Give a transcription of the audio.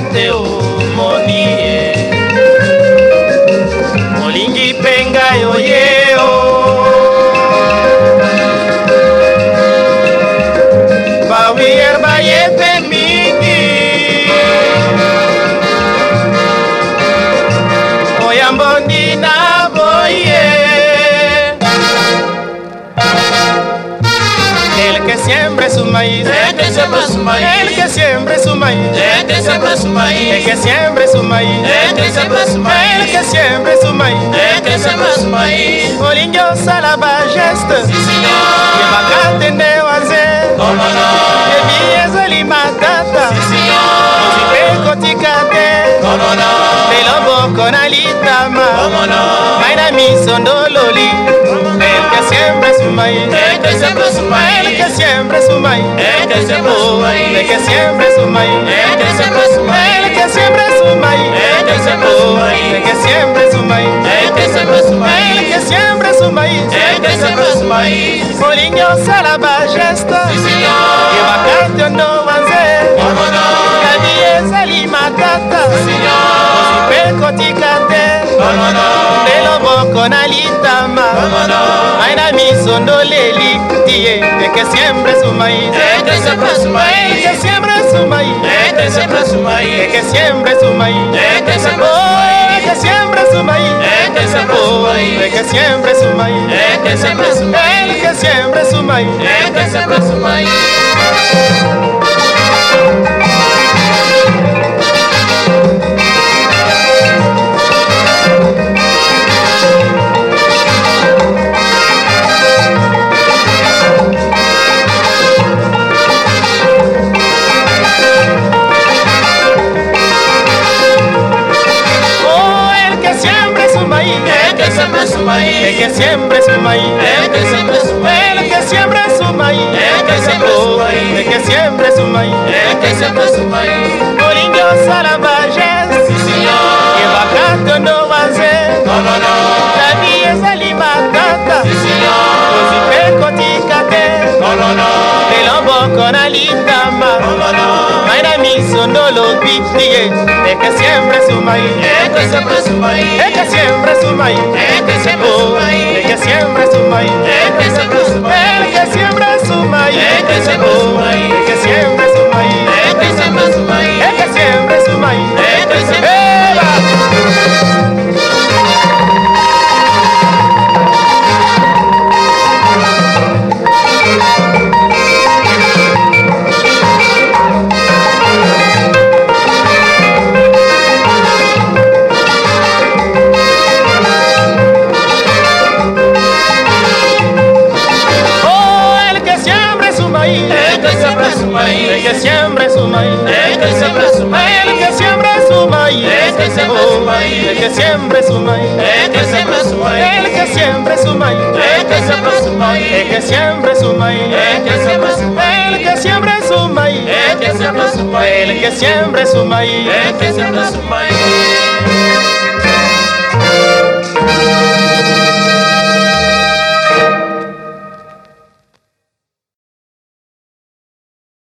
te omoni ye olingi mpe ngai oyeo bawier baye mingi oyambondi na boye el que siempre su maíz que siembra su maíz. el que siempre su maíz El que siembra su el maíz. que siempre su maíz El que siembra su el maíz. que siempre su maíz El que siembra su maíz. olingi osala bageste Sí, señor. yebaka tende wanze ¿Cómo no? yebi ezali matata Sí, señor. ozipe kotika te ¿Cómo no? lelo boko na litama ¿Cómo no? mai na miso ndololi el que siempre su maíz El que siembra su el maíz. que siempre su maíz El que siembra su Oh, maíz. el que siempre su maíz El que siembra su maíz. el que siempre su maíz El que siembra su Oh, maíz. el que siempre su maíz El que siembra su el maíz. que siempre su maíz El que siembra su maíz. olingi osala bageste Sí, señor. yebaka tondo wanze ¿Cómo no? yabi ezali matata Señor. ozipe kotika te ¿Cómo no? Lelo boko na litama ¿Cómo no? mai na miso ndoleli tie el que siempre su maíz El que siembra su maíz. que siempre su maíz El que siembra su maíz. que siempre su maíz El que siembra su Oh, maíz. que siempre su maíz que siembra su Oh, maíz. el que siempre su maíz El que siembra su maíz. que siempre su maíz El que siembra su maíz. El que siembra su el maíz. que siempre su maíz El que siembra su maíz. el que siempre su maíz El que siembra su maíz. el que siempre su maíz El que siembra su maíz. olingi osala bageste Sí, señor. yebaka tondo wanze ¿Cómo no? yabi ezali matata Sí, señor. ozipe kotika te ¿Cómo no? lelo boko na litama ¿Cómo no? mai na miso ndolobi tie el que siempre su maíz El que siembra su maíz. el que siempre su maíz El que siembra su Oh, maíz. el que siempre su maíz El que siembra su maíz. el que siempre su maíz El que siembra su Oh, maíz. Su el maíz. que siempre su maíz El que siembra su maíz. el que siempre su maíz El que siembra su Oh, maíz. el que siempre su maíz El que siembra su maíz. el que siempre su maíz El que siembra su maíz. el que siempre su maíz El que siembra su maíz. el que siempre su maíz El que siembra su maíz. el que su maíz El que siembra su maíz.